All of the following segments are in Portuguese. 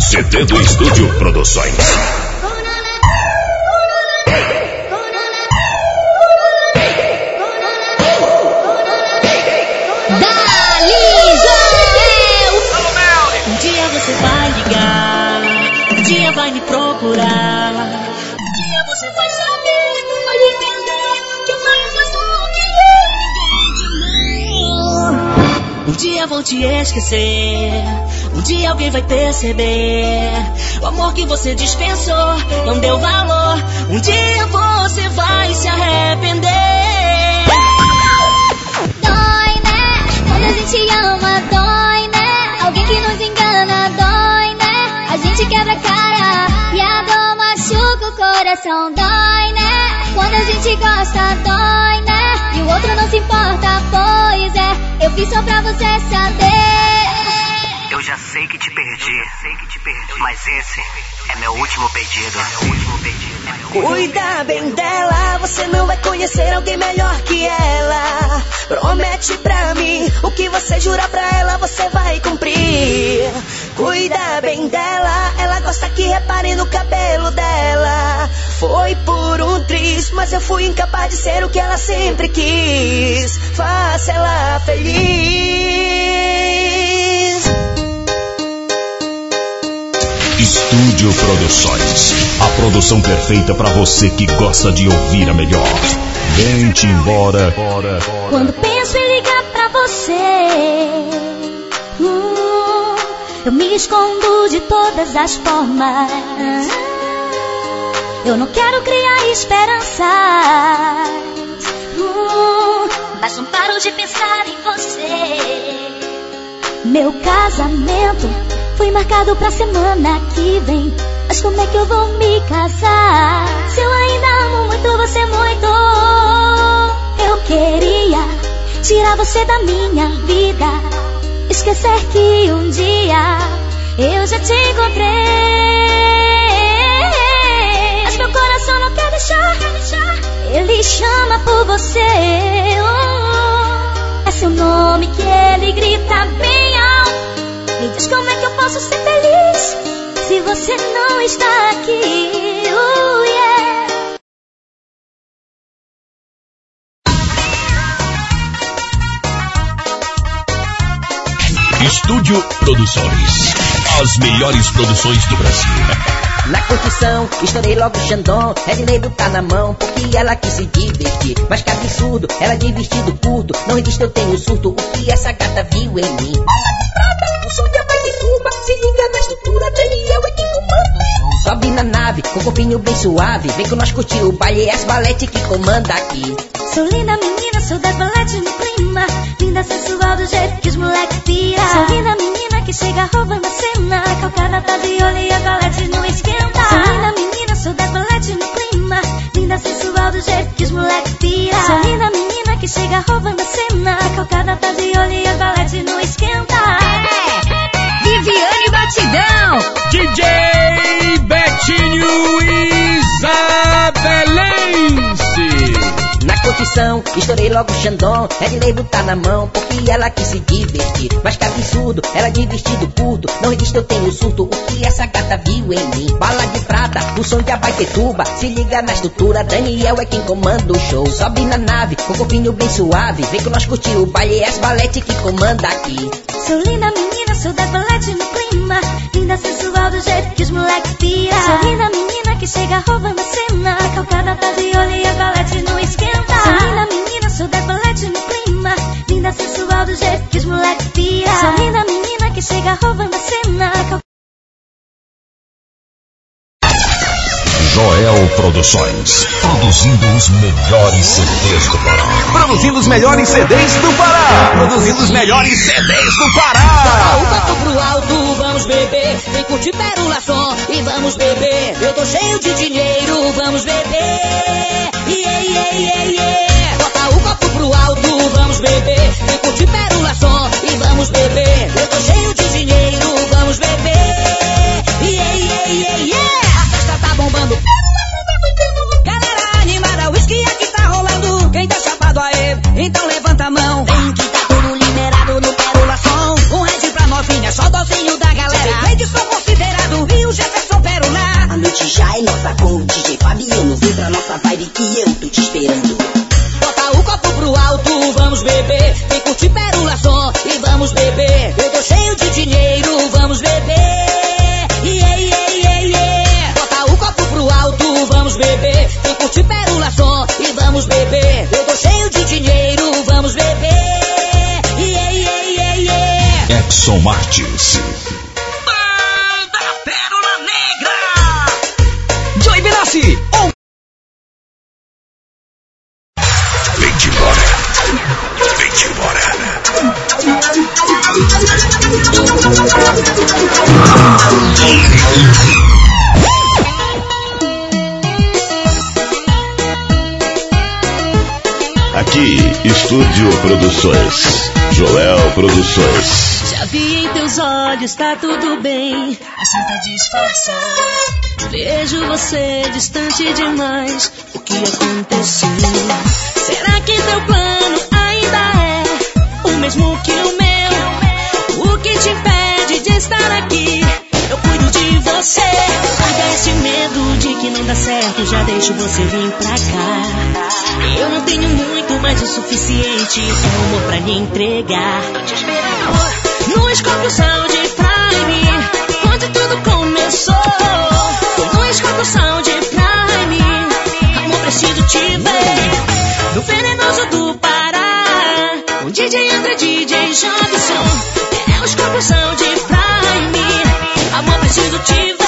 CD do Estúdio Produções. Um dia você vai ligar, um dia vai me procurar. Um dia você vai saber, vai entender que eu mais gosto que ninguém de mim. Um dia vão te esquecer, um dia alguém vai perceber o amor que você dispensou, não deu valor. Um dia você vai se arrepender. Dói, né? Quando a gente ama, dói, né? Alguém que nos engana, dói, né? A gente quebra a cara e a dor machuca o coração, dói, né? Quando a gente gosta, dói, né? E o outro não se importa, pois é. Eu fiz só pra você saber. Eu já sei que te perdi, que te perdi, mas esse é meu último pedido. É meu último pedido. Cuida bem dela, você não vai conhecer alguém melhor que ela. Promete pra mim, o que você jura pra ela, você vai cumprir. Cuida bem dela, ela gosta que reparem no cabelo dela. Foi por um triz, mas eu fui incapaz de ser o que ela sempre quis. Faça ela feliz. Estúdio Produções. A produção perfeita pra você que gosta de ouvir a melhor. Vem-te embora. Quando penso em ligar pra você, hum, eu me escondo de todas as formas. Eu não quero criar esperanças, hum, mas não paro de pensar em você. Meu casamento foi marcado pra semana que vem. Mas como é que eu vou me casar? Se eu ainda amo muito você muito, eu queria tirar você da minha vida. Esquecer que um dia eu já te encontrei. Mas meu coração não quer deixar. Ele chama por você. É seu nome que ele grita bem posso ser feliz se você não está aqui. Oh, yeah. Estúdio Produções. As melhores produções do Brasil. Na curtição, estourei logo o Xandão. Edneiro tá na mão, porque ela quis se divertir. Mas que absurdo, ela de vestido curto. Não resiste, eu tenho surto. O que essa gata viu em mim? Bala de prata, o som de Abaitetuba. Se liga na estrutura, Daniel é quem comanda o. Sobe na nave, com o corpinho bem suave. Vem com nós curtir o baile, é as balete que comanda aqui. Sou linda menina, sou das balete no clima. Linda, sensual do jeito que os moleques pira. Sou linda menina que chega roubando a cena. Calcada tá de olho e a balete não esquenta. Sou linda menina, sou das balete no clima. Linda, sensual do jeito que os moleques pira. Sou linda menina que chega roubando a cena. Calcada tá de olho e a balete não esquenta. Viviane Batidão. DJ Betinho Isabelense. Estourei logo o Xandão. Edneiro tá na mão, porque ela quis se divertir. Mas que absurdo, ela de vestido curto. Não resiste, eu tenho surto. O que essa gata viu em mim? Bala de prata, o som de Abaitetuba. Se liga na estrutura, Daniel é quem comanda o show. Sobe na nave, com o corpinho bem suave. Vem com nós curtir o baile, é as balete que comanda aqui. Sou linda menina, sou das balete no clima. Linda, sensual do jeito que os moleques pira. Sou linda menina que chega roubando a cena. Calcada tá de olho e a balete não esquenta. Sou linda menina, sou das balete no clima. Linda, sensual do jeito que os moleques pira. Sou linda menina que chega roubando a cena. Joel Produções. Produzindo os melhores CDs do Pará. Produzindo os melhores CDs do Pará. Produzindo os melhores CDs do Pará. O copo pro alto, vamos beber. Vem curtir Pérola Som e vamos beber. Eu tô cheio de dinheiro, vamos beber. Edson tenta disfarçar. Vejo você distante demais. O que aconteceu? Será que teu plano ainda é o mesmo que o meu? O que te impede de estar aqui? Eu cuido de você. Larga esse medo de que não dá certo. Já deixo você vir pra cá. Eu não tenho muito, mas o suficiente. É amor pra lhe entregar. Tô te esperando. No Scorpio Sound Prime, onde tudo começou. No Scorpio Sound Prime, amor, preciso te ver. No venenoso do Pará, um DJ André, DJ Jobson. É o Scorpio Sound Prime, amor, preciso te ver.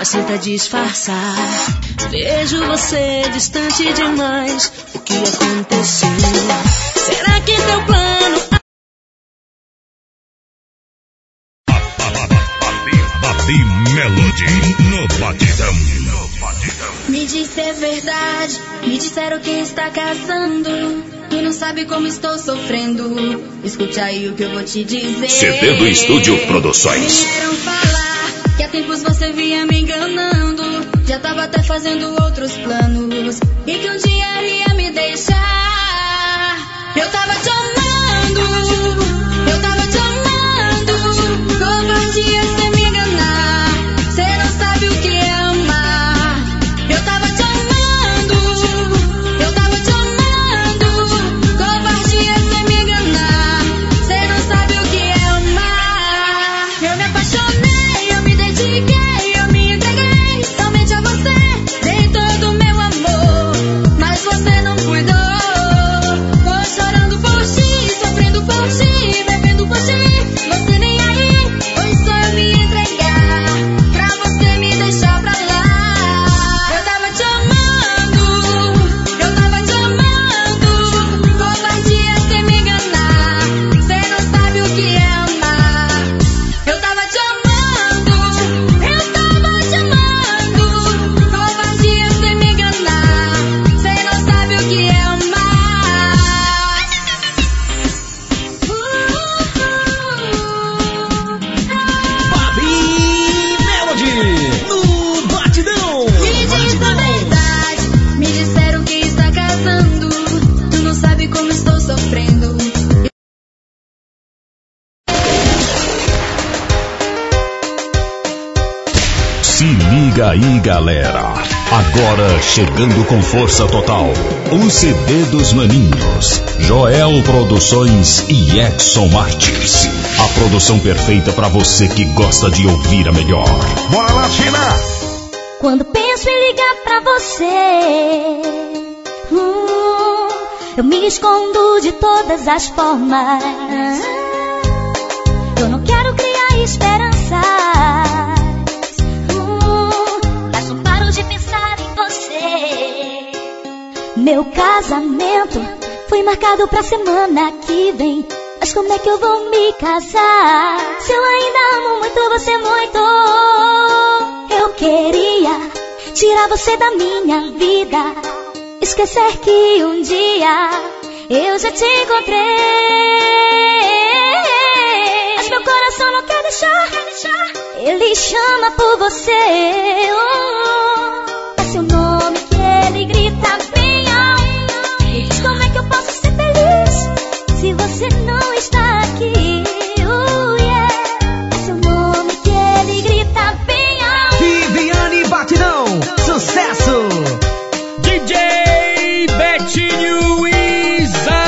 Mas tenta disfarçar. Vejo você distante demais. O que aconteceu? Será que teu plano Babi Melody no batidão. Me diz se é verdade, me disseram que está casando e não sabe como estou sofrendo. Escute aí o que eu vou te dizer. CD do Estúdio Produções. Vieram falar que há tempos você vinha me enganando. Já tava até fazendo outros planos e que um dia ia me deixar. Eu tava te amando, liga aí, galera. Agora chegando com força total. O CD dos maninhos. Joel Produções e Edson Martins. A produção perfeita para você que gosta de ouvir a melhor. Bora lá, China! Quando penso em ligar pra você, hum, eu me escondo de todas as formas. Eu não quero criar esperanças, Meu casamento foi marcado pra semana que vem. Mas como é que eu vou me casar? Se eu ainda amo muito você muito. Eu queria tirar você da minha vida. Esquecer que um dia eu já te encontrei. Mas meu coração não quer deixar. Ele chama por você. Oh, você não está aqui. Uh. É seu nome que ele grita bem alto. Viviane Batidão, sucesso! DJ Betinho Isabelense.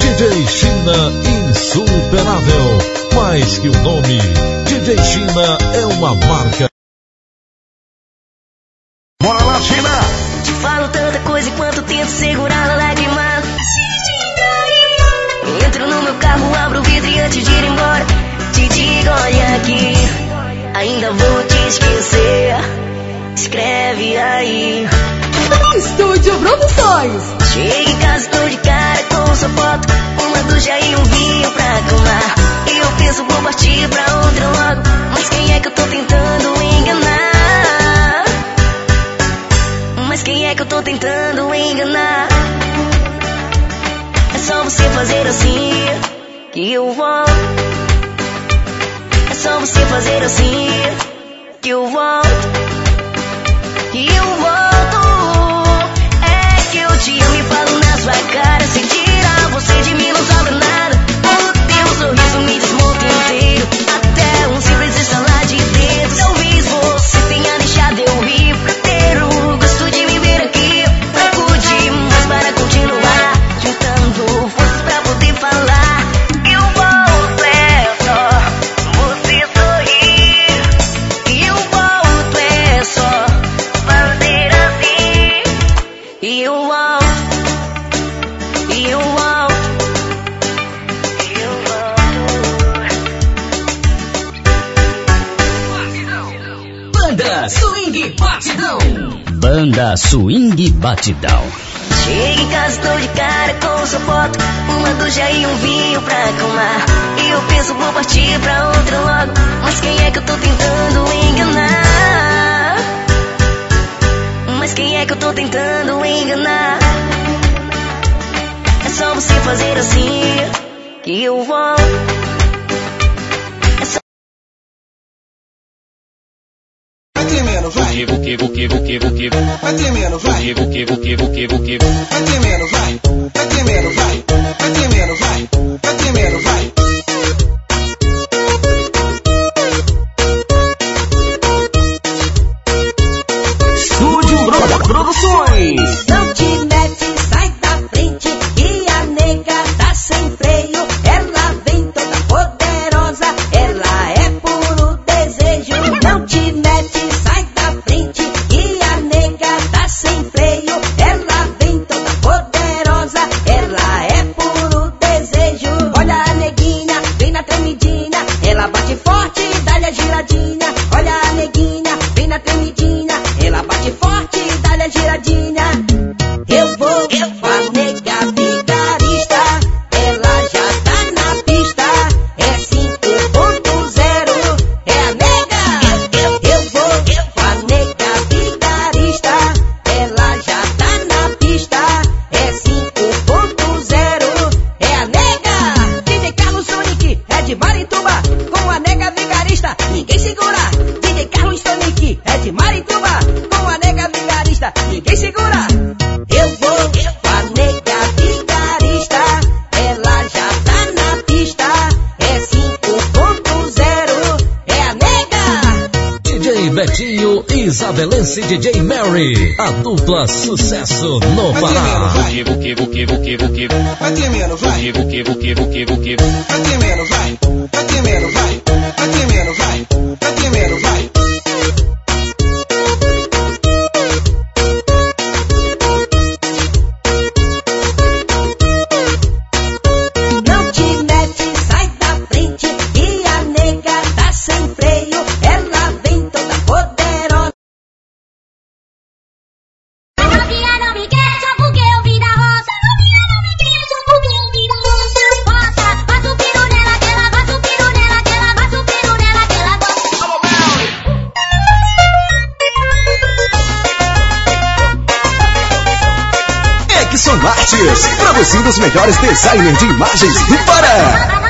DJ China insuperável. Mais que o nome, DJ China é uma marca. Bora lá, China! Te falo tanta coisa enquanto tento segurar aqui, ainda vou te esquecer. Escreve aí. Estúdio Produções. Cheguei em casa, tô de cara com sua foto. Uma ducha e um vinho pra acalmar. Eu penso, vou partir pra outra logo. Mas quem é que eu tô tentando enganar? Mas quem é que eu tô tentando enganar? É só você fazer assim que eu vou. É só você fazer assim que eu volto. Que eu Batidão. Cheguei em casa, tô de cara com o foto. uma ducha e um vinho pra acalmar. E eu penso, vou partir pra outra logo, mas quem é que eu tô tentando enganar? Mas quem é que eu tô tentando enganar? É só você fazer assim, que eu volto. que, vou que, vou que, vou que, vou que. Vai tremendo, vai. Vou que, vou que, vou que, vou que. Vai tremendo, vai. Vai tremendo, vai. E DJ Mary, a dupla sucesso no Pará. Vai vai, vai. Vai tremendo, vai. Vai tremendo, vai. Vai tremendo, vai. Vai tremendo, vai. Vai tremendo, vai. melhores designers de imagens do Pará.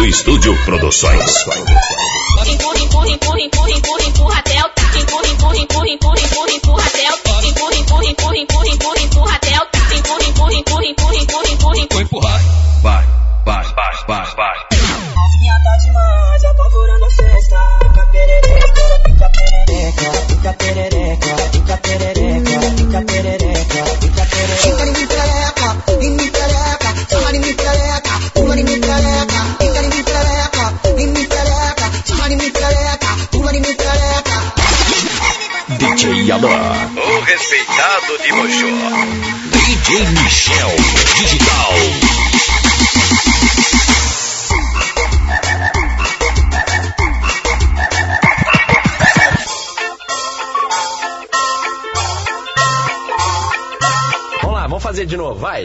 do Estúdio Produções. Empurra, empurra, empurra, empurra, empurra, empurra. Empurra, empurra, empurra, empurra, empurra, empurra. Empurra, empurra, empurra, empurra, empurra, empurra. Empurra, empurra, empurra, empurra, empurra, empurra, empurra. Vai, vai, vai, vai, vai. Mojo. DJ Michel Digital. Vamos lá, vamos fazer de novo, vai.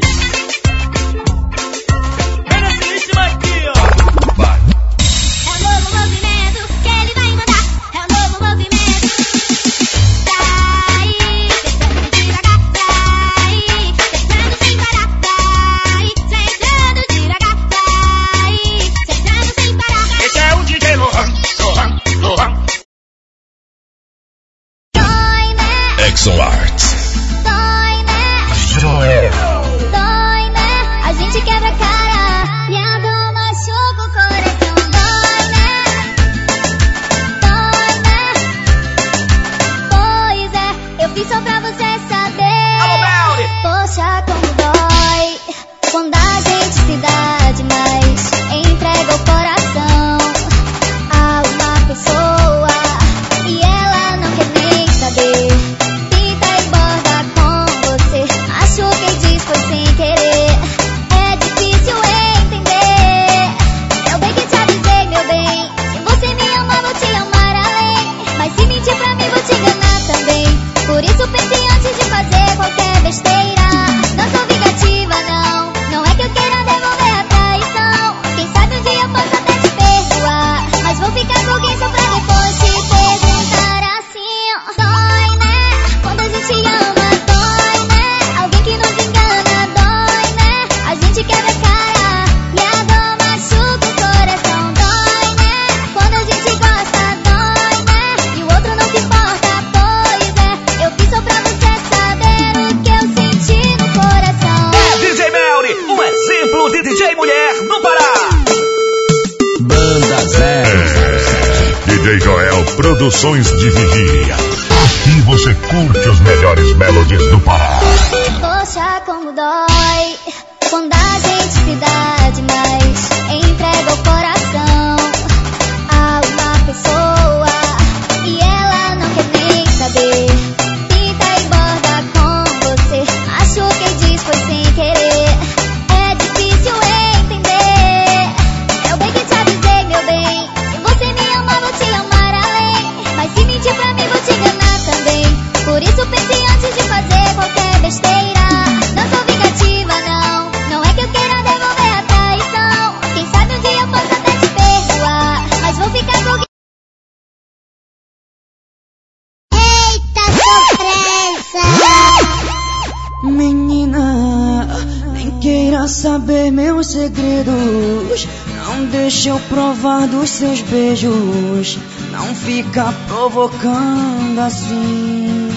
fica provocando assim.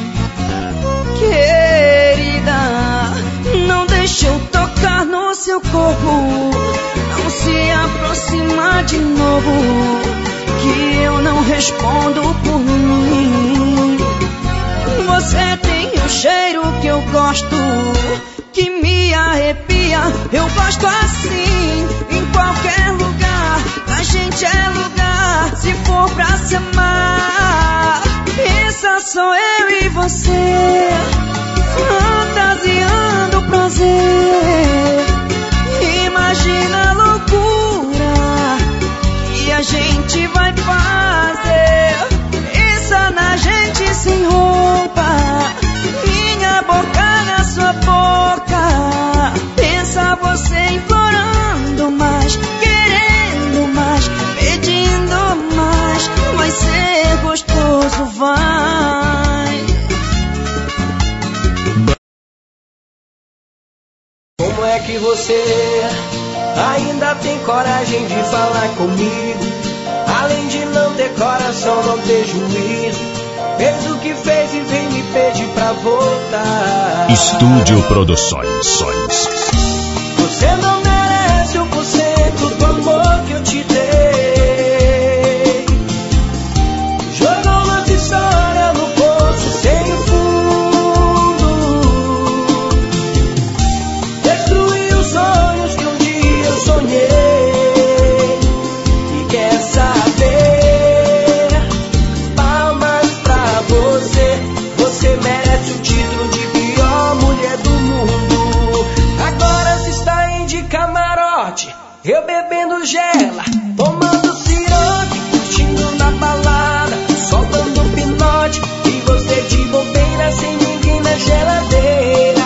Querida, não deixe eu tocar no seu corpo. Não se aproxima de novo, que eu não respondo por mim. Você tem o cheiro que eu gosto, que me arrepia. Eu gosto assim. sou eu e você, fantasiando o prazer. Imagina a loucura que a gente vai fazer. Pensa na gente sem roupa, minha boca na sua boca. Pensa você implorando mais, querendo mais, pedindo mais. Vai ser gostoso, vai. Você ainda tem coragem de falar comigo? Além de não ter coração, não ter juízo. Fez o que fez e vem me pedir pra voltar. Estúdio Produções. Você não merece o um por cento do amor que eu te dei. Bebendo gela, tomando siroque, curtindo na balada, soltando pinote. E você de bobeira sem ninguém na geladeira.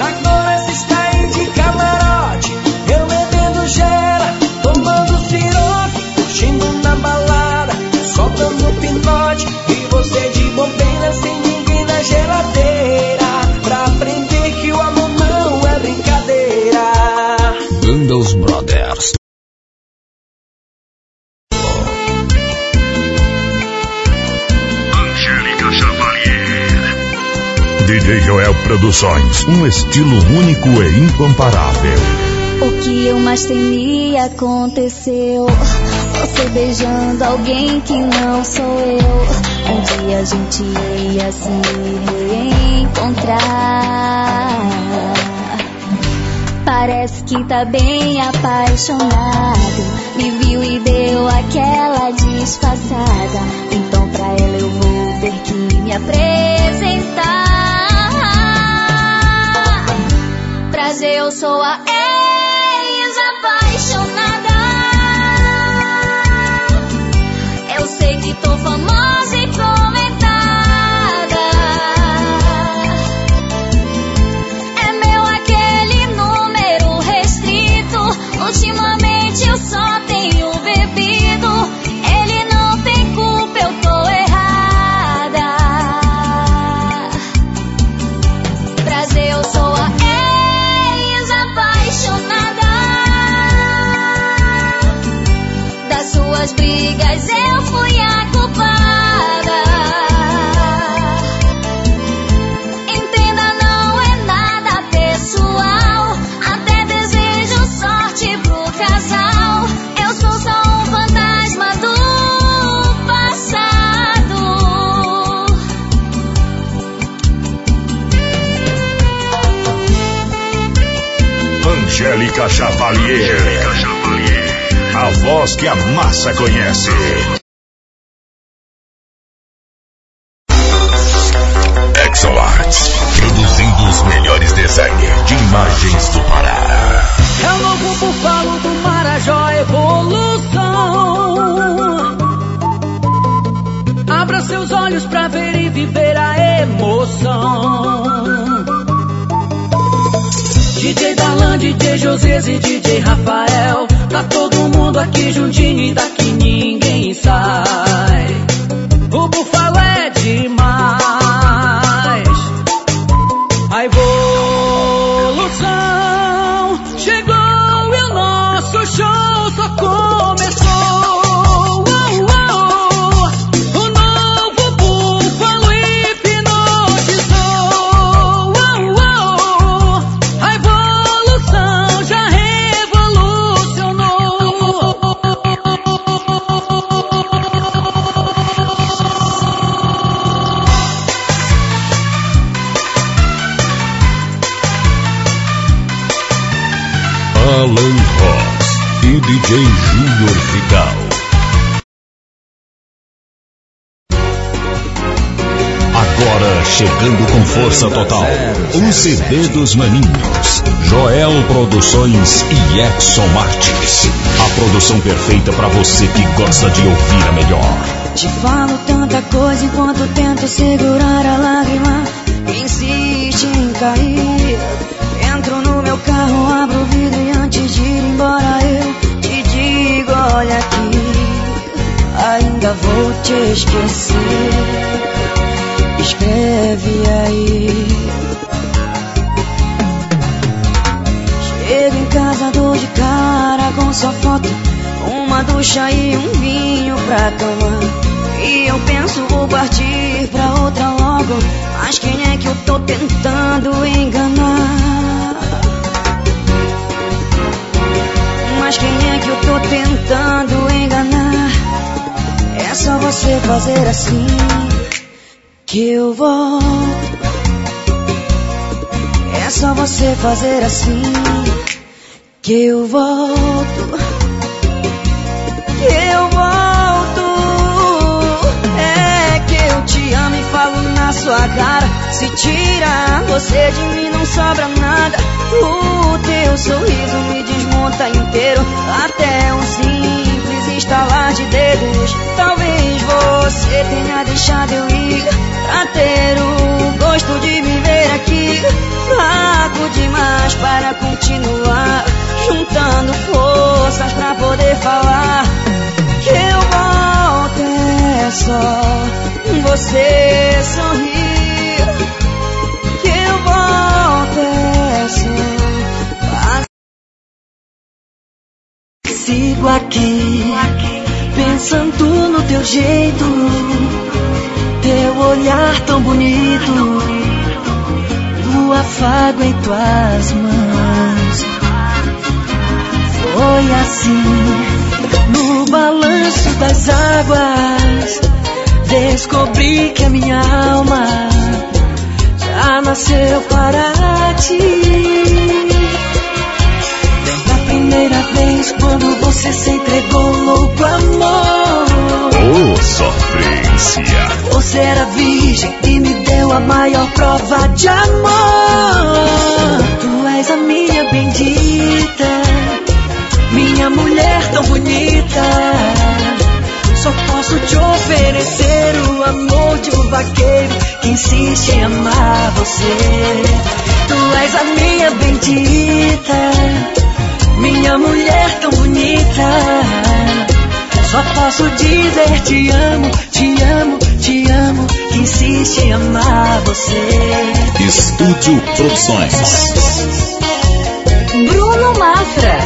Agora se está em de camarote. Eu bebendo gela, tomando siroque, curtindo na balada, soltando pinote. E você de bobeira sem ninguém na geladeira. Pra aprender que o amor não é brincadeira. Banda Os Joel Produções. Um estilo único e incomparável. O que eu mais temia aconteceu. Você beijando alguém que não sou eu. Um dia a gente ia se reencontrar. Parece que tá bem apaixonado. Me viu e deu aquela disfarçada. Então pra ela eu vou ter que me apresentar. Prazer, eu sou a ex-apaixonada. Eu sei que tô famosa e Angélica Chavalier. A voz que a massa conhece. DJ José e DJ Rafael. Tá todo mundo aqui juntinho e daqui ninguém sai. O búfalo é demais. O CD dos maninhos, Joel Produções e Exxon Martins. A produção perfeita para você que gosta de ouvir a melhor. Te falo tanta coisa enquanto tento segurar a lágrima insiste em cair. Entro no meu carro, abro o vidro e antes de ir embora eu te digo: olha aqui, ainda vou te esquecer. Escreve aí. Chego em casa, de cara com sua foto. Uma ducha e um vinho pra tomar. E eu penso, vou partir pra outra logo. Mas quem é que eu tô tentando enganar? Mas quem é que eu tô tentando enganar? É só você fazer assim que eu volto. É só você fazer assim que eu volto. Que eu volto. É que eu te amo e falo na sua cara. Se tira você de mim, não sobra nada. O teu sorriso me desmonta inteiro. Até um simples estalar de dedos. Talvez você tenha deixado eu ir pra ter o gosto de viver aqui. Fraco demais para continuar. Juntando forças pra poder falar. Que eu volto é só você sorrir. Que eu volto é só. Sigo aqui, pensando no teu jeito, teu olhar tão bonito, o afago em tuas mãos. Foi assim, no balanço das águas, descobri que a minha alma já nasceu para ti. Primeira vez quando você se entregou louco amor. Oh, sofrência. Você era virgem e me deu a maior prova de amor. Tu és a minha bendita, minha mulher tão bonita. Só posso te oferecer o amor de um vaqueiro que insiste em amar você. Tu és a minha bendita, minha mulher tão bonita. Só posso dizer te amo, te amo, te amo, que insiste em amar você. Estúdio Produções. Bruno Mafra.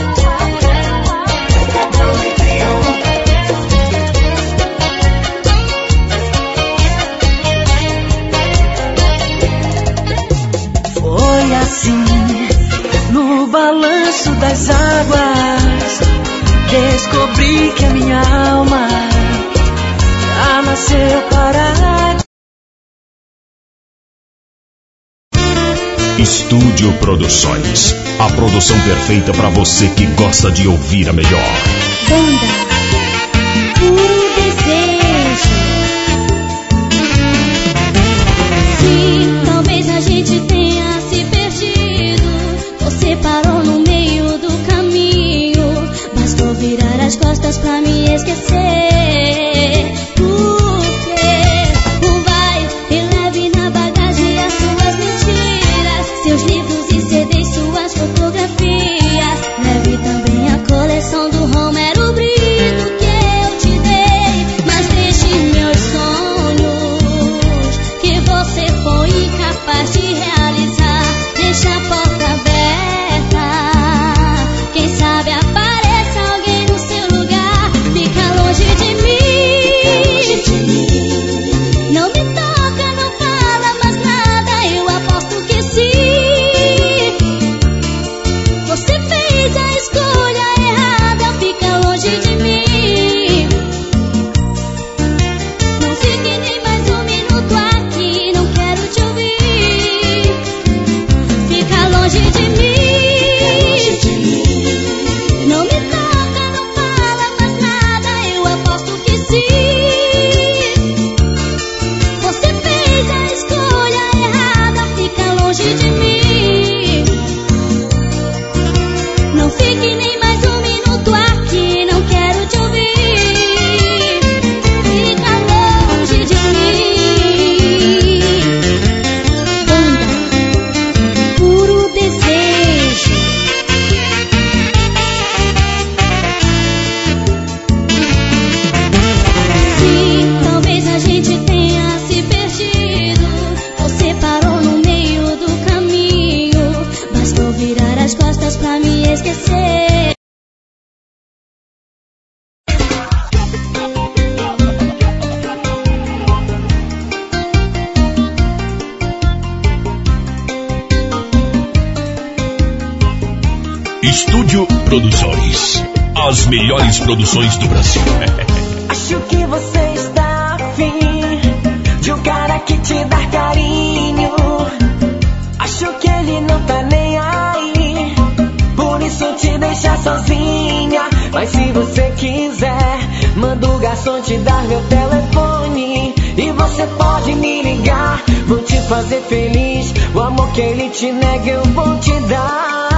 Foi assim, no balanço das águas, descobri que a minha alma já nasceu para Estúdio Produções. A produção perfeita para você que gosta de ouvir a melhor. Banda Puro Desejo. Costas pra me esquecer. Fazer feliz. O amor que ele te nega, eu vou te dar.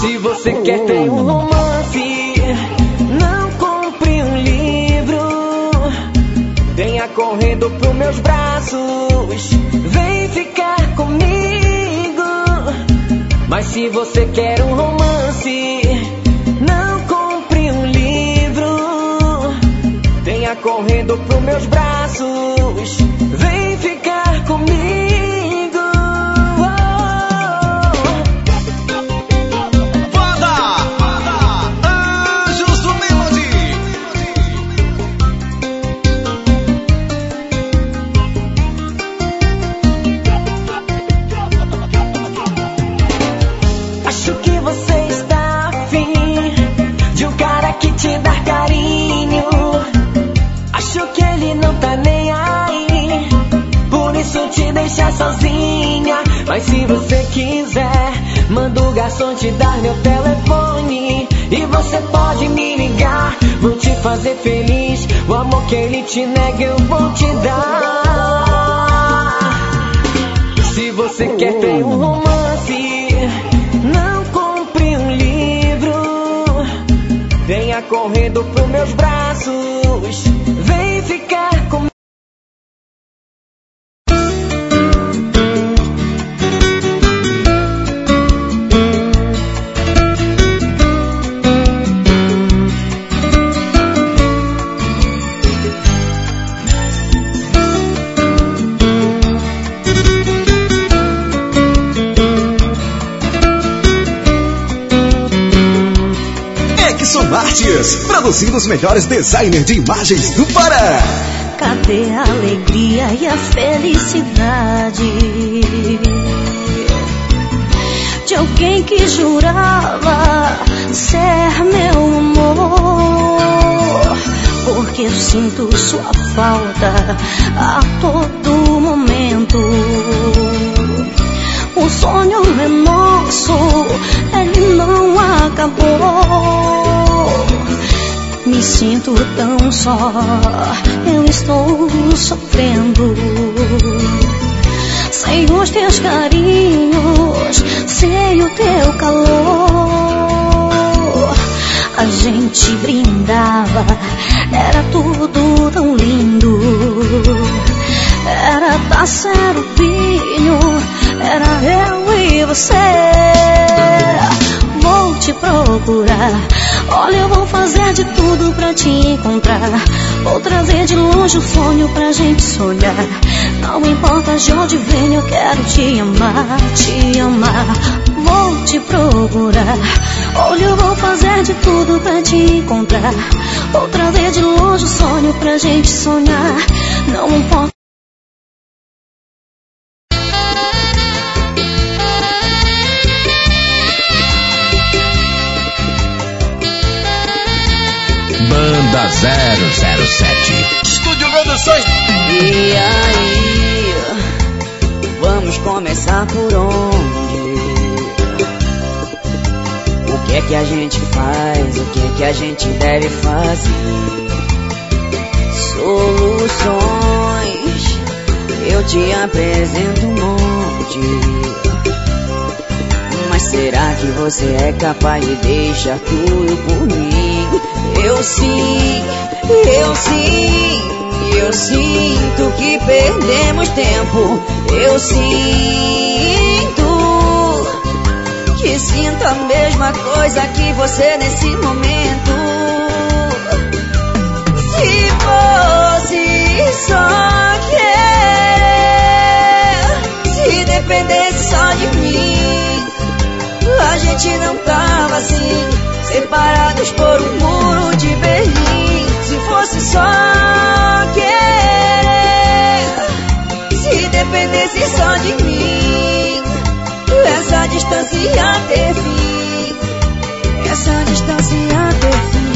Se você quer ter um romance, não compre um livro. Venha correndo pros meus braços, vem ficar comigo. Mas se você quer um romance, não compre um livro. Venha correndo pros meus braços, sozinha. Mas se você quiser, manda o garçom te dar meu telefone. E você pode me ligar. Vou te fazer feliz. O amor que ele te nega, eu vou te dar. Se você quer ter um romance, não compre um livro. Venha correndo pros meus braços. Vem ficar produzindo os melhores designers de imagens do Pará. Cadê a alegria e a felicidade de alguém que jurava ser meu amor? Porque eu sinto sua falta a todo momento. O sonho é nosso, ele não acabou. Me sinto tão só, eu estou sofrendo. Sem os teus carinhos, sem o teu calor. A gente brindava, era tudo tão lindo. Era taça o vinho, era eu e você. Vou te procurar, olha, eu vou fazer de tudo pra te encontrar. Vou trazer de longe o sonho pra gente sonhar. Não importa de onde vem, eu quero te amar, te amar. Vou te procurar, olha, eu vou fazer de tudo pra te encontrar. Vou trazer de longe o sonho pra gente sonhar. Não importa. 007. Estúdio Produções. E aí, vamos começar por onde? O que é que a gente faz? O que é que a gente deve fazer? Soluções, eu te apresento um monte. Mas será que você é capaz de deixar tudo por mim? Eu sim, eu sim, eu sinto que perdemos tempo. Eu sinto que sinto a mesma coisa que você nesse momento. Se fosse só querer, se dependesse só de mim, a gente não tava assim, separados por um muro de Berlim. Se fosse só querer, se dependesse só de mim, essa distância ia ter fim. Essa distância ia ter fim.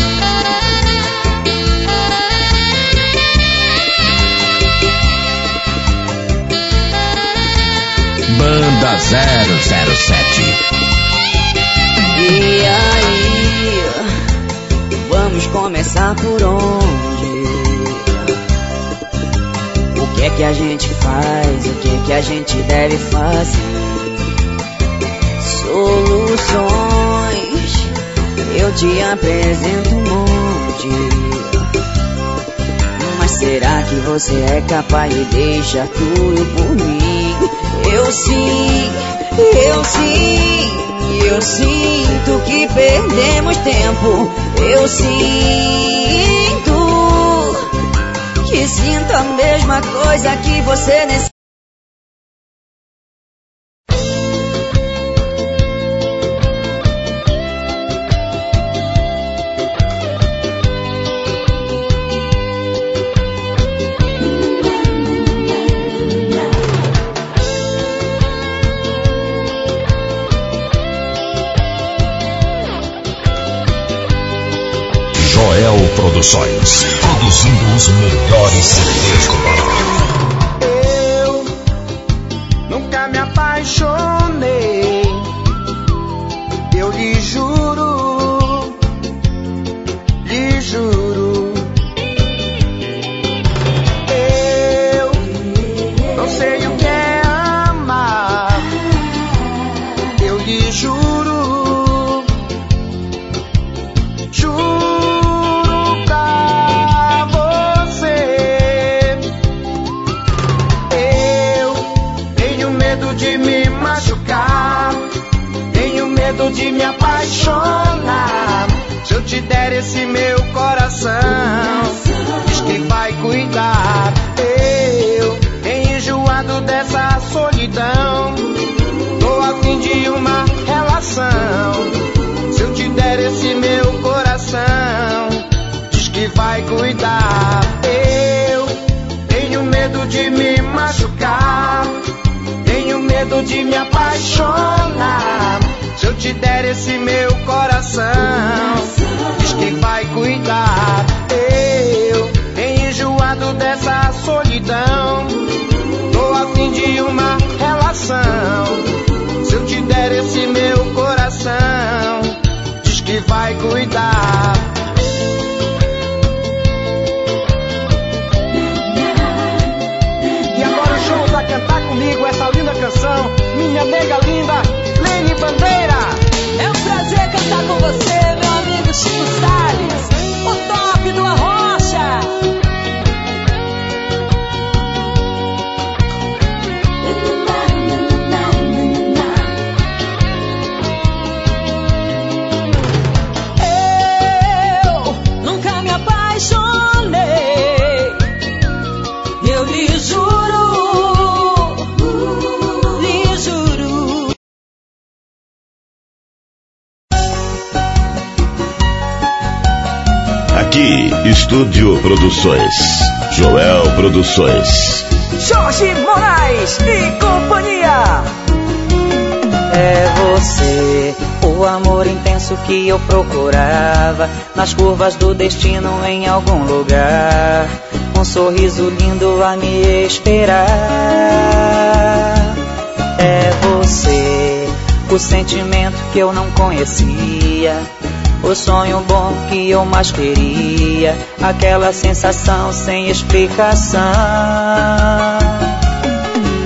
Banda 007. E aí, vamos começar por onde? O que é que a gente faz? O que é que a gente deve fazer? Soluções, eu te apresento um monte. Mas será que você é capaz de deixar tudo por mim? Eu sim, eu sim, eu sinto que perdemos tempo. Eu sinto que sinto a mesma coisa que você nesse. Produções. Produzindo os melhores CDs do Pará. Eu nunca me apaixonei. Que vai cuidar. Eu tenho medo de me machucar. Tenho medo de me apaixonar. Se eu te der esse meu coração, diz que vai cuidar. Eu tenho enjoado dessa solidão. Tô a fim de uma relação. Se eu te der esse meu coração, diz que vai cuidar. Comigo essa linda canção, minha nega linda, Lene Bandeira. É um prazer cantar com você, meu amigo Chico Salles, o top do Arrocha. Estúdio Produções. Joel Produções. Jorge Moraes e companhia. É você, o amor intenso que eu procurava nas curvas do destino em algum lugar. Um sorriso lindo a me esperar. É você, o sentimento que eu não conhecia. O sonho bom que eu mais queria, aquela sensação sem explicação.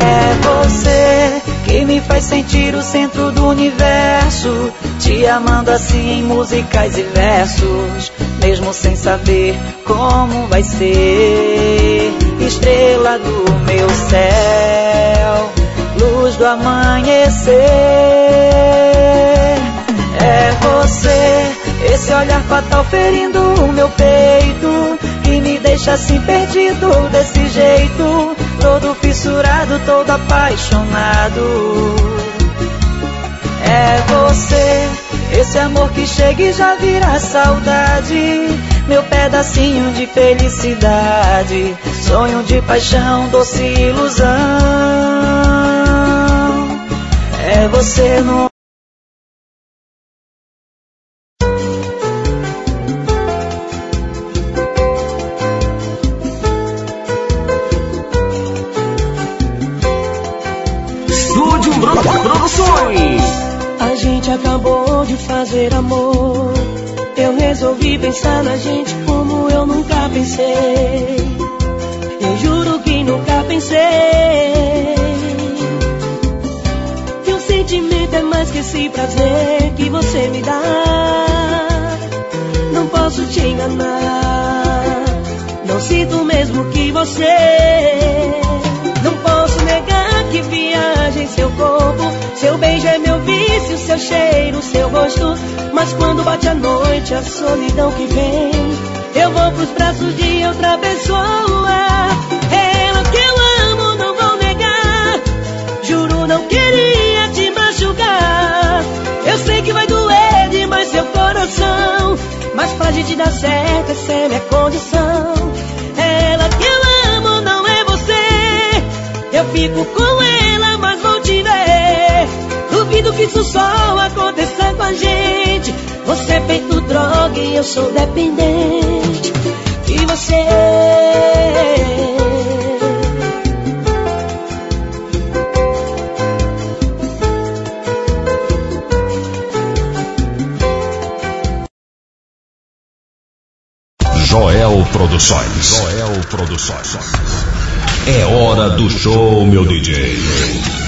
É você que me faz sentir o centro do universo, te amando assim em músicas e versos, mesmo sem saber como vai ser. Estrela do meu céu, luz do amanhecer. É você, esse olhar fatal ferindo o meu peito, que me deixa assim perdido desse jeito. todo fissurado, todo apaixonado. É você, esse amor que chega e já vira saudade. Meu pedacinho de felicidade, sonho de paixão, doce ilusão. É você no fazer amor. Eu resolvi pensar na gente como eu nunca pensei. Eu juro que nunca pensei. Que o sentimento é mais que esse prazer que você me dá. Não posso te enganar. Não sinto mesmo que você. Seu corpo. Seu beijo é meu vício, seu cheiro, seu gosto. Mas quando bate a noite, a solidão que vem, eu vou pros braços de outra pessoa. Ela que eu amo, não vou negar. Juro, não queria te machucar. Eu sei que vai doer demais seu coração. Mas pra gente dar certo, essa é minha condição. Ela que eu amo, não é você. Eu fico com Duvido que isso só aconteça com a gente. Você é feito droga e eu sou dependente de você. Joel Produções. Joel Produções. É hora do show, meu DJ.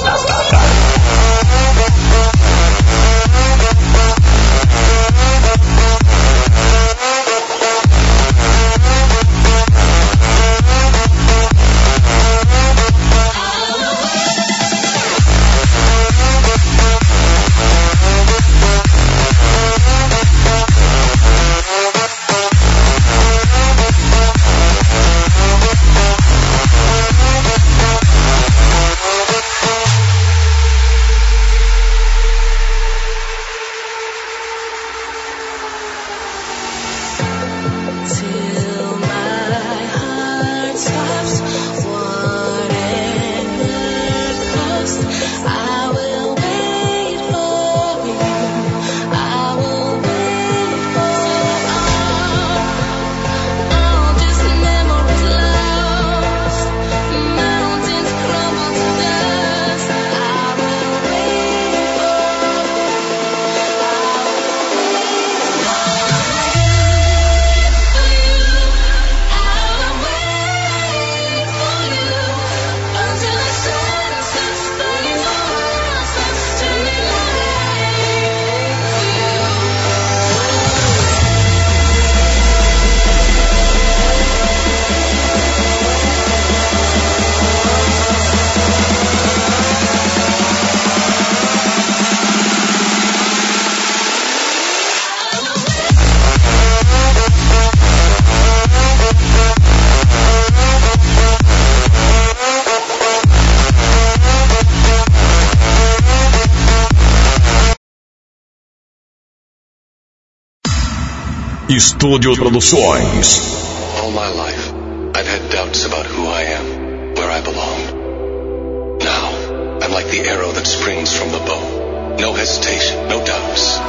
Estúdio Produções. All my life, I've had doubts about who I am, where I belong. Now, I'm like the arrow that springs from the bow. No hesitation, no doubts.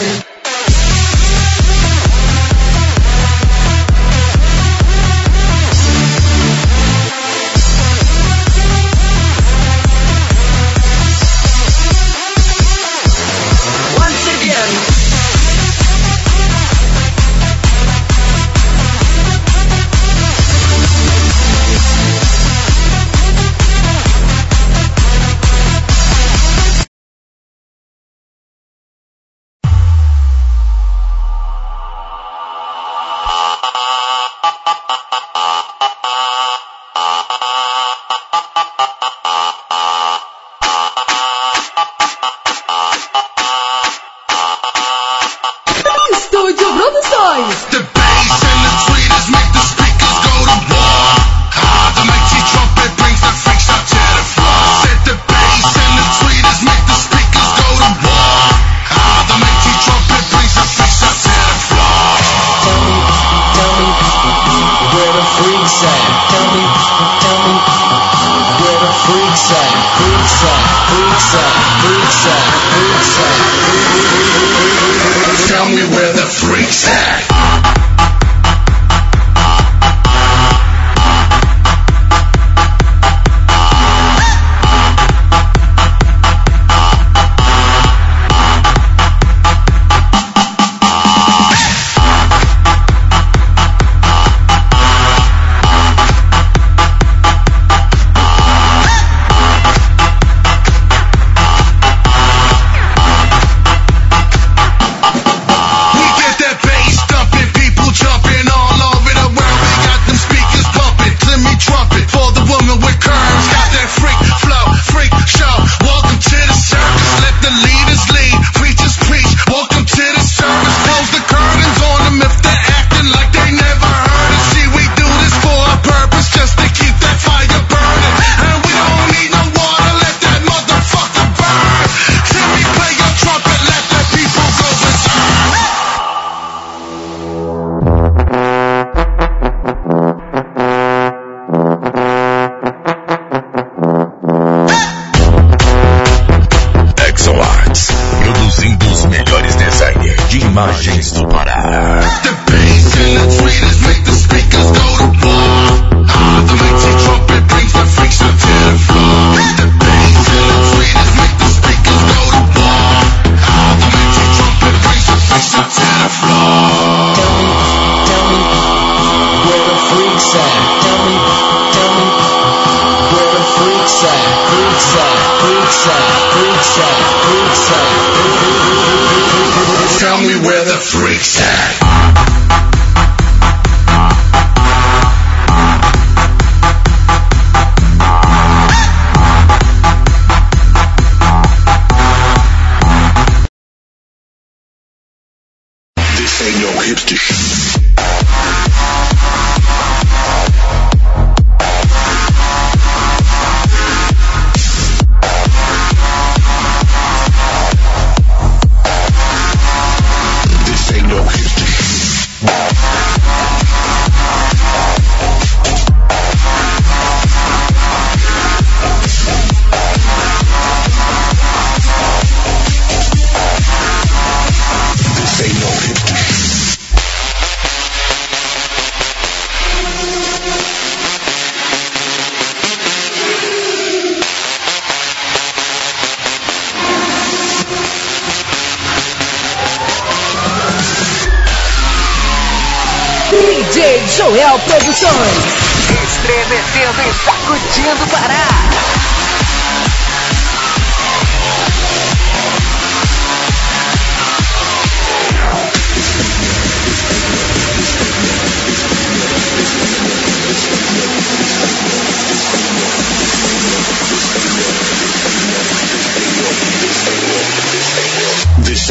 them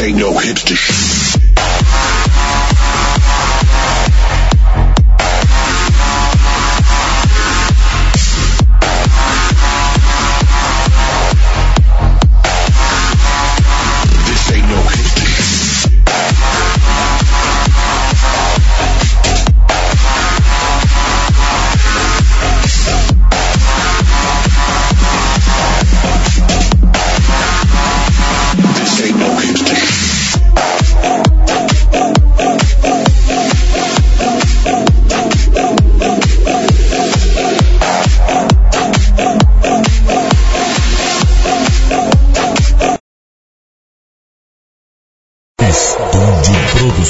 ain't no hipster shit.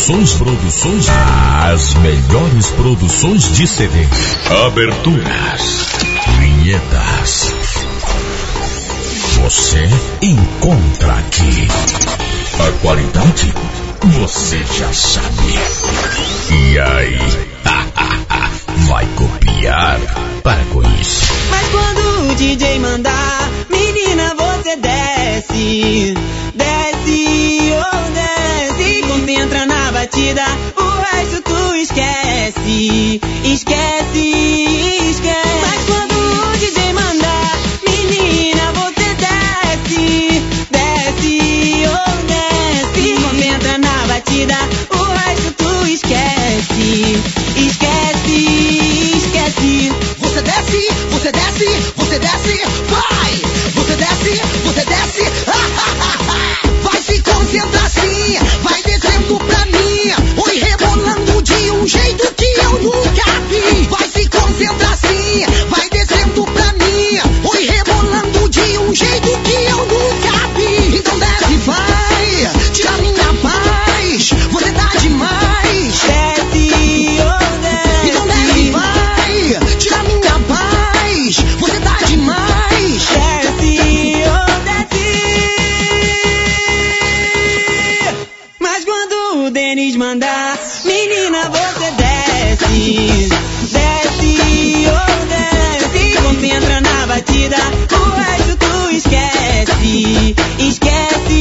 Produções Produções As melhores produções de CD Aberturas Vinhetas. Você encontra aqui. A qualidade você já sabe. E aí? Vai copiar Para com isso Mas quando o DJ mandar, menina, você desce, desce, concentra na batida, o resto tu esquece, esquece, esquece. Mas quando o DJ mandar, menina, você desce, desce, oh desce, concentra na batida, o resto tu esquece, esquece, esquece. Você desce, você desce, você desce, vai! Você desce, você desce, vai jeito que eu nunca vi. Então desce, vai, tira minha paz, você tá demais. Desce, oh desce. Então desce, vai, tira minha paz, você tá demais. Desce, oh desce. Mas quando o Denis mandar, menina, você. Desce, batida, o tu esquece. Esquece,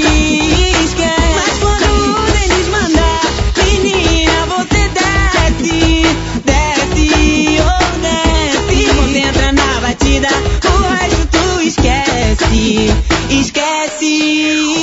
esquece. Mas quando Denis mandar, menina, você desce. Desce, oh desce. Concentra na batida, o tu. Esquece, esquece.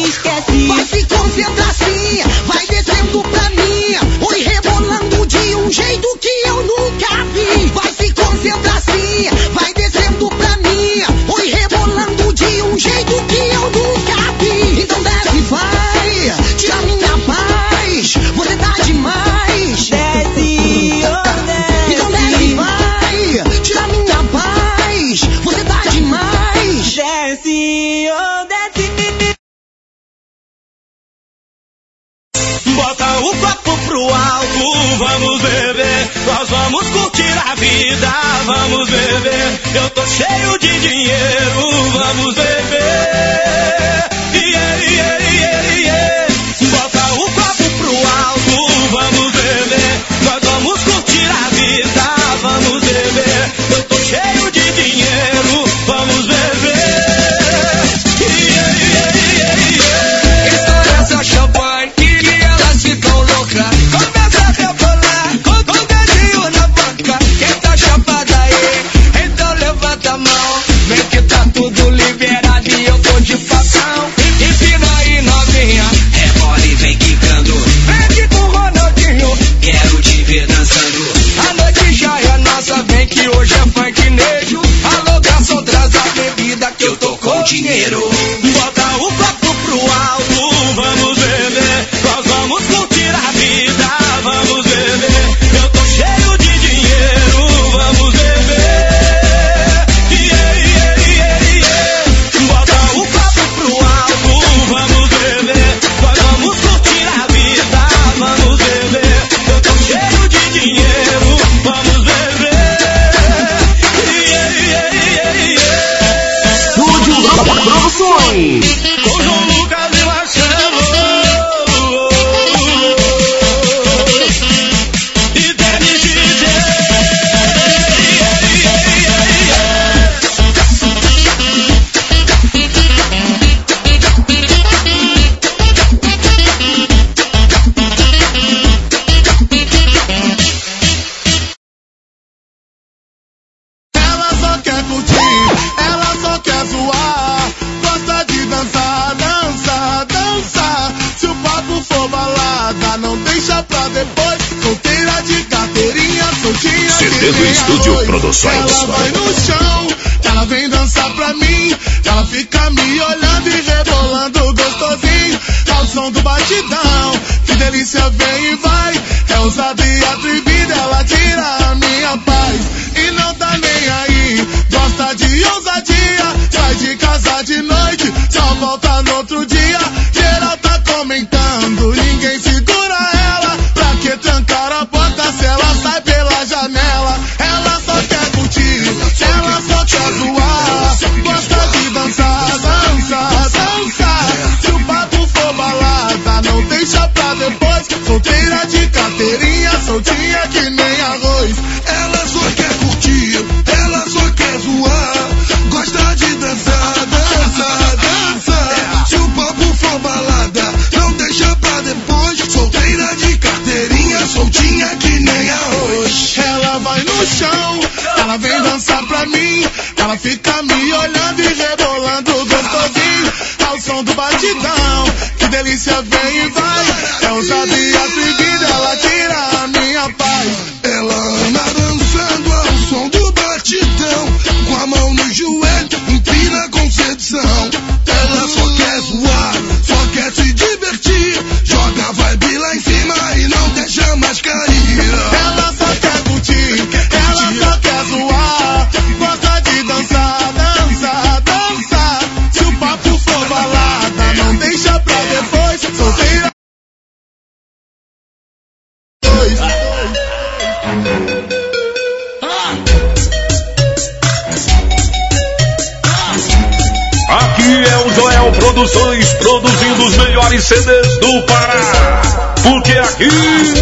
CDs do Pará. Porque aqui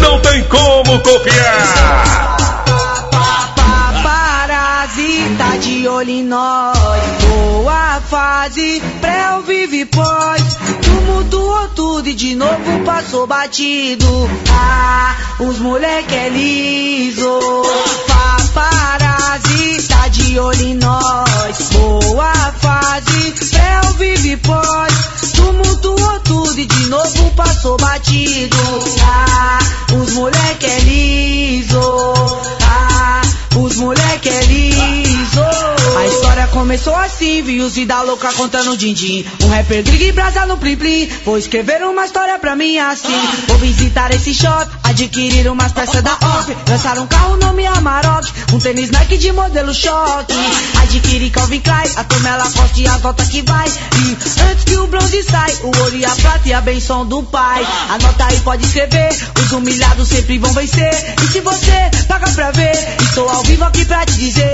não tem como copiar. Parasita de olho em nós. Boa fase, pré vive pós. Tumultuou tudo e de novo passou batido. Ah, os moleque é liso. Paparazita de olho em nós. Boa fase, pré vive pós. Tumultuou tudo e de novo passou batido. Ah, os moleque é liso. Ah, os moleque é liso. A história começou assim, vi os vida louca contando din-din. Um rapper grig brasa no plim plim. Vou escrever uma história pra mim assim. Vou visitar esse shop, adquirir umas peças da OP. Lançar um carro nome Amarok, um tênis Nike de modelo choque. Adquirir Calvin Klein, a turma ela costa e a volta que vai. E antes que o bronze sai, o ouro e a prata e a benção do pai. Anota aí, pode escrever. Os humilhados sempre vão vencer. E se você paga pra ver, estou ao vivo aqui pra te dizer.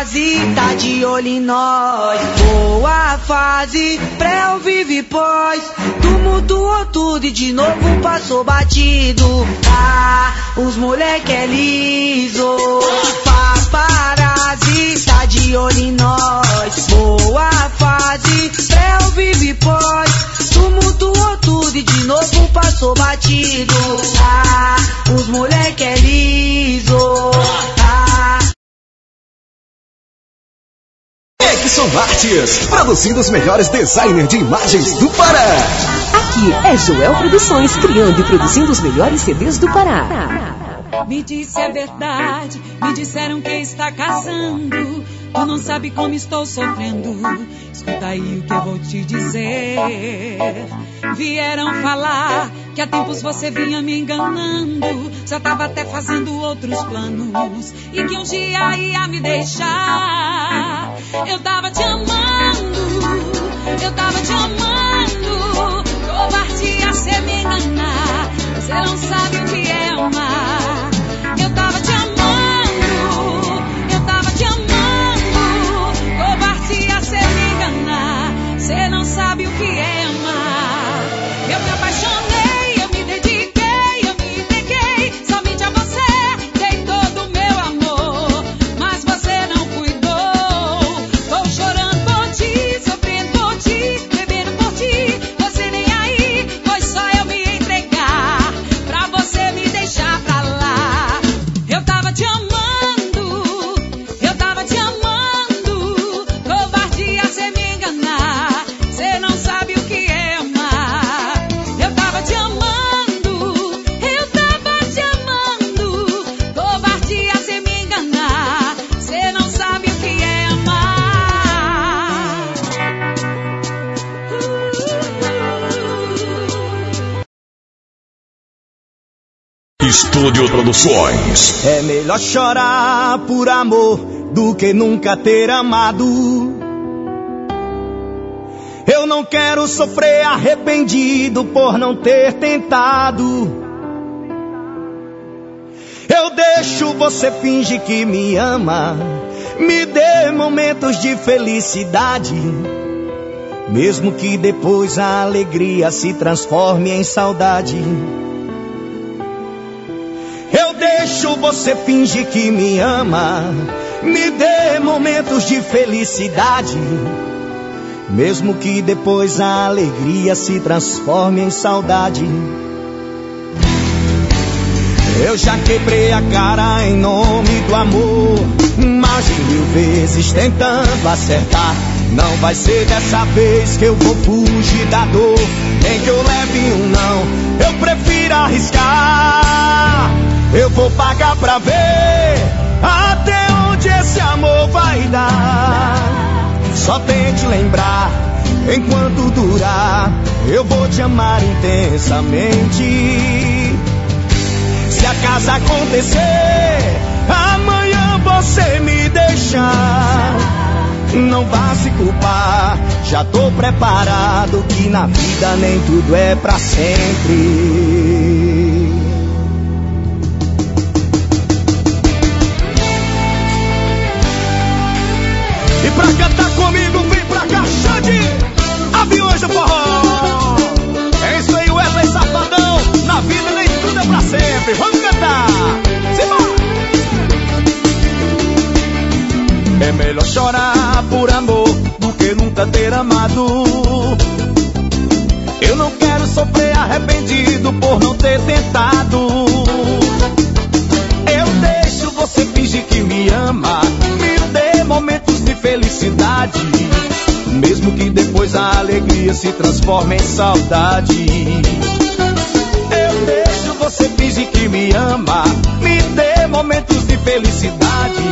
Parasita de olho em nós. Boa fase, pré ou vive pós. Tumultuou tudo e de novo passou batido. Ah, os moleque é liso. Parasita de olho em nós. Boa fase, pré ou vive pós. Tumultuou tudo e de novo passou batido. Ah, os moleque é liso. Ah, Exxon Artes, produzindo os melhores designers de imagens do Pará. Aqui é Joel Produções, criando e produzindo os melhores CDs do Pará. Me disse a verdade, me disseram que está casando. Tu não sabe como estou sofrendo. Escuta aí o que eu vou te dizer. Vieram falar que há tempos você vinha me enganando. Já tava até fazendo outros planos. E que um dia ia me deixar. Eu tava te amando, eu tava te amando. Covardia enganar. Você não sabe o que é amar. Estúdio Produções. É melhor chorar por amor do que nunca ter amado. Eu não quero sofrer arrependido por não ter tentado. Eu deixo você fingir que me ama, me dê momentos de felicidade. Mesmo que depois a alegria se transforme em saudade. Deixo você fingir que me ama, me dê momentos de felicidade. Mesmo que depois a alegria se transforme em saudade. Eu já quebrei a cara em nome do amor, mais de mil vezes tentando acertar. Não vai ser dessa vez que eu vou fugir da dor, nem que eu leve um não. Eu prefiro arriscar. Eu vou pagar pra ver até onde esse amor vai dar. Só tente lembrar, enquanto durar, eu vou te amar intensamente. Se acaso acontecer, amanhã você me deixar. Não vá se culpar, já tô preparado que na vida nem tudo é pra sempre. E pra cantar comigo, vem pra cá, Xande! Aviões do forró! É isso aí, Wesley Safadão! Na vida nem tudo é pra sempre! Vamos cantar! Simbora! É melhor chorar por amor do que nunca ter amado. Eu não quero sofrer arrependido por não ter tentado. Eu deixo você fingir que me ama, me felicidade. Mesmo que depois a alegria se transforme em saudade. Eu deixo você fingir que me ama, me dê momentos de felicidade.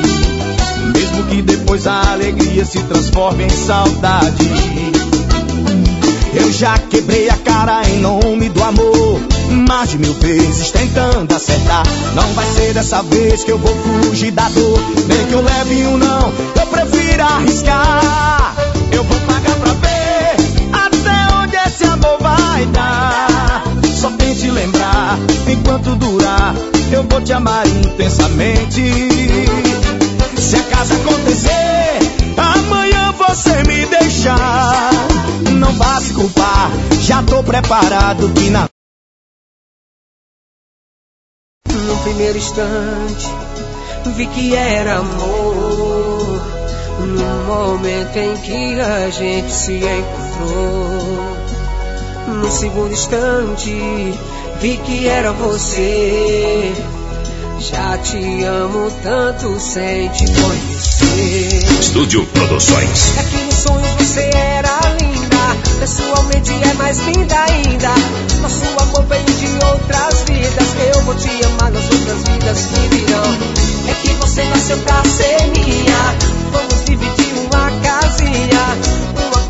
Mesmo que depois a alegria se transforme em saudade. Eu já quebrei a cara em nome do amor, mais de mil vezes tentando acertar. Não vai ser dessa vez que eu vou fugir da dor, nem que eu leve um não. Eu prefiro arriscar. Eu vou pagar pra ver até onde esse amor vai dar. Só tente lembrar, enquanto durar, eu vou te amar intensamente. Se acaso acontecer, amanhã você me deixar. Não vá se culpar, já tô preparado que na. No primeiro instante, vi que era amor. Momento em que a gente se encontrou. No segundo instante, vi que era você. Já te amo tanto sem te conhecer. Estúdio Produções. É que nos sonhos você era linda, pessoalmente é mais linda ainda. Nosso amor veio de outras vidas, eu vou te amar nas outras vidas que virão. É que você nasceu pra ser minha,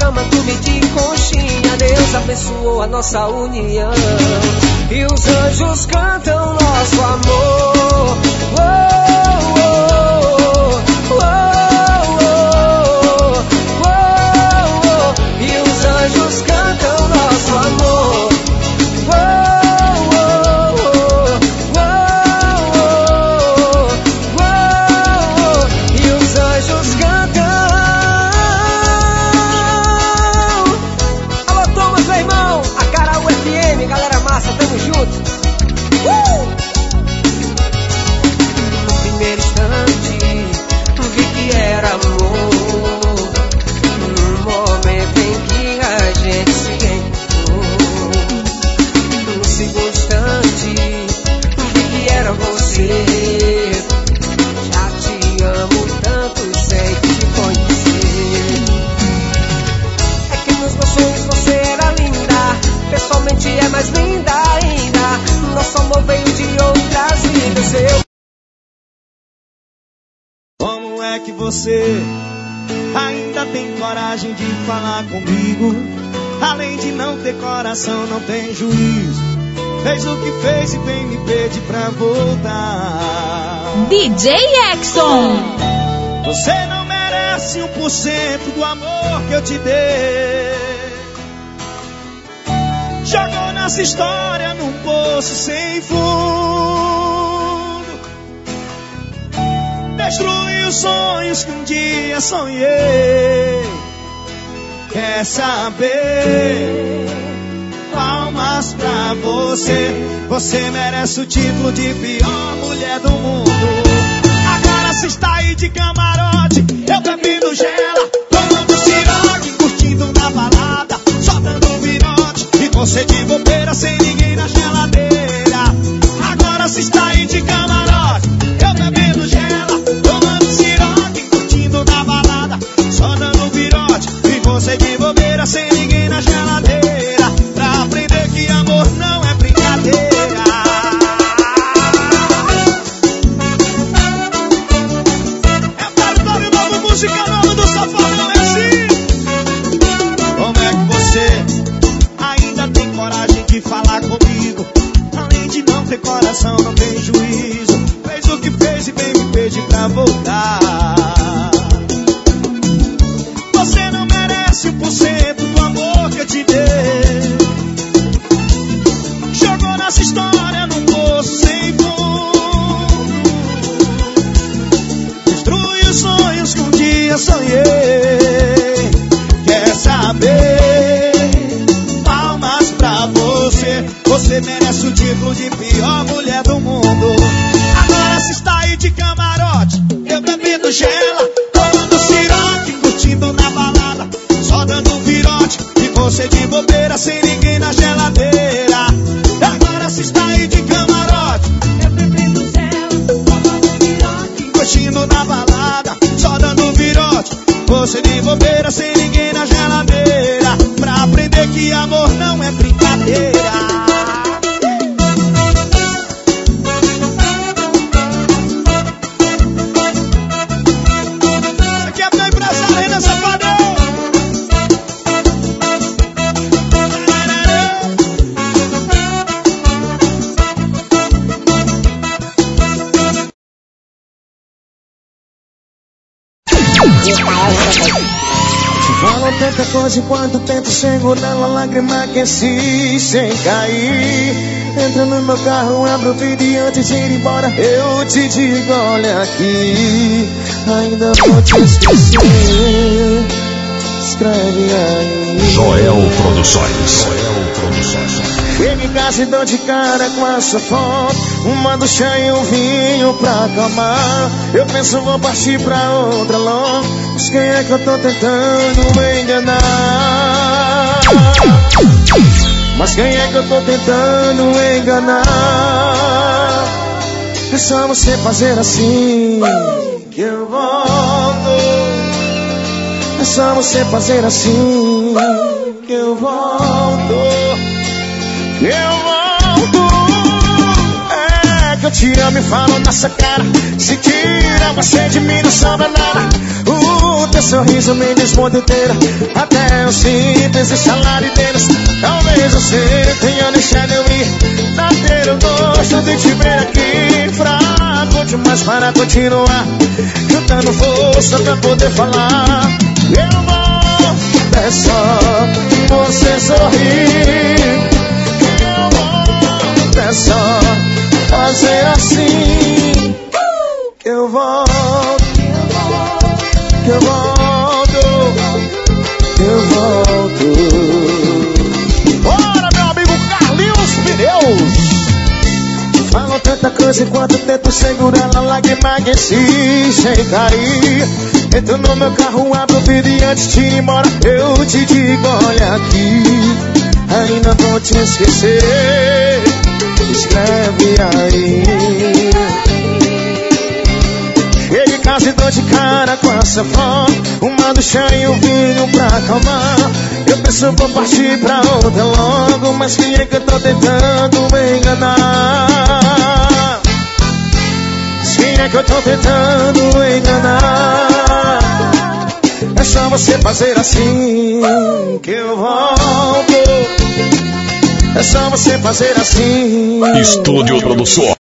cama, dormir de conchinha. Deus abençoou a nossa união e os anjos cantam nosso amor. Oh, oh, oh, e os anjos cantam você ainda tem coragem de falar comigo? Além de não ter coração, não tem juízo. Fez o que fez e vem me pedir pra voltar. DJ Exxon. Você não merece um por cento do amor que eu te dei. Jogou nossa história num poço sem fundo. Destruiu os sonhos que um dia sonhei. Quer saber? Palmas pra você. Você merece o título de pior mulher do mundo. Agora se está aí de camarote, eu bebendo gela, tomando siroque, curtindo na balada, só dando virote. E você de bobeira sem enquanto tento segurar a lágrima que se sem cair. Entra no meu carro, abro o vidro e antes de ir embora eu te digo, olha aqui, ainda vou te esquecer. Escreve aí. Joel Produções. Joel Produções. Chega em casa e dou de cara com a sua foto Uma do chá e um vinho pra acalmar Eu penso vou partir pra outra logo Mas quem é que eu tô tentando enganar? Mas quem é que eu tô tentando enganar? É só você fazer assim Que eu volto É só você fazer assim Que eu volto eu volto. Eu te amo e falo nessa cara. Se tira você de mim, não sobra nada. O teu sorriso me desmonta inteira. Até os simples e saladeiras. Talvez você tenha deixado eu ir. Na ter eu gosto de te ver aqui. Fraco demais para continuar. Juntando força pra poder falar. Eu volto. É só você sorrir é só fazer assim que eu volto, que eu volto, que eu volto. Bora, meu amigo Carlinhos Pneus! Falo tanta coisa enquanto tento segurar a lágrima que se sem cair. Entro no meu carro, abro o vidro e antes de ir embora eu te digo, olha aqui, ainda vou te esquecer escreve aí. Cheguei em casa e dou de cara com essa fome. Uma do chá e um vinho pra acalmar. Eu penso vou partir pra outra logo, mas quem é que eu tô tentando me enganar? Quem é que eu tô tentando enganar? É só você fazer assim que eu volto. É só você fazer assim. Estúdio Produções.